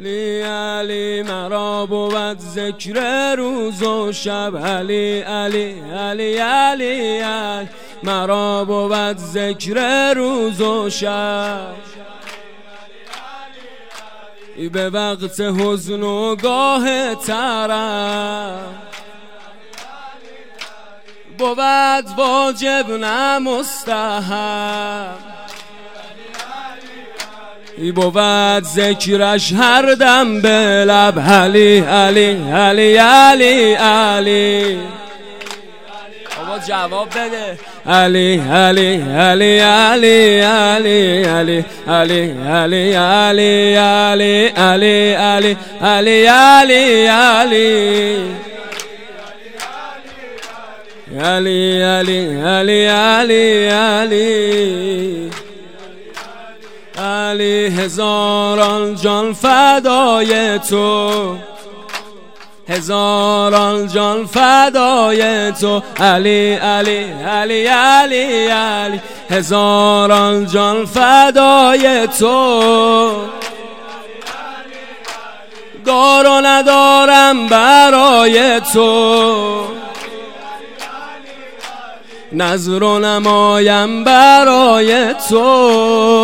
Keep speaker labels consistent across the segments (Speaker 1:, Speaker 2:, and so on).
Speaker 1: علی مرا بود ذکر روز و شب. علی علی علی علی علی مرا بود ذکر روز و شب. ای به وقت حزن و گاه ترم. بود واجب نه ای بود ذکرش هر دم به لب علی علی علی علی علی بابا جواب بده علی علی علی علی علی علی علی علی علی علی علی علی علی علی علی علی علی علی علی علی هزاران جان فدای تو. هزاران جان فدای تو. علی علی علی علی علی. هزاران جان فدای تو. دار و ندارم برای تو. نظر و نمایم برای تو.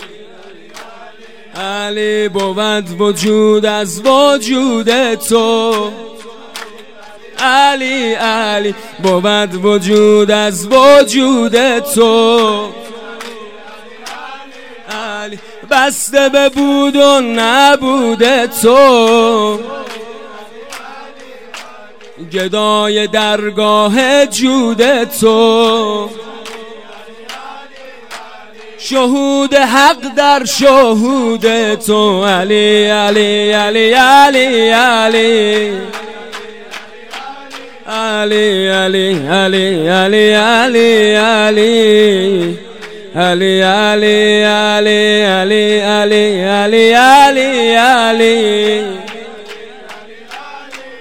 Speaker 1: علی بود وجود از وجود تو. علی علی بود وجود از وجود تو. علی بسته به بود و نبوده تو. گدای درگاه جود تو. شهود حق در شهود تو علی علی علی علی علی علی علی علی علی علی علی علی علی علی علی علی علی علی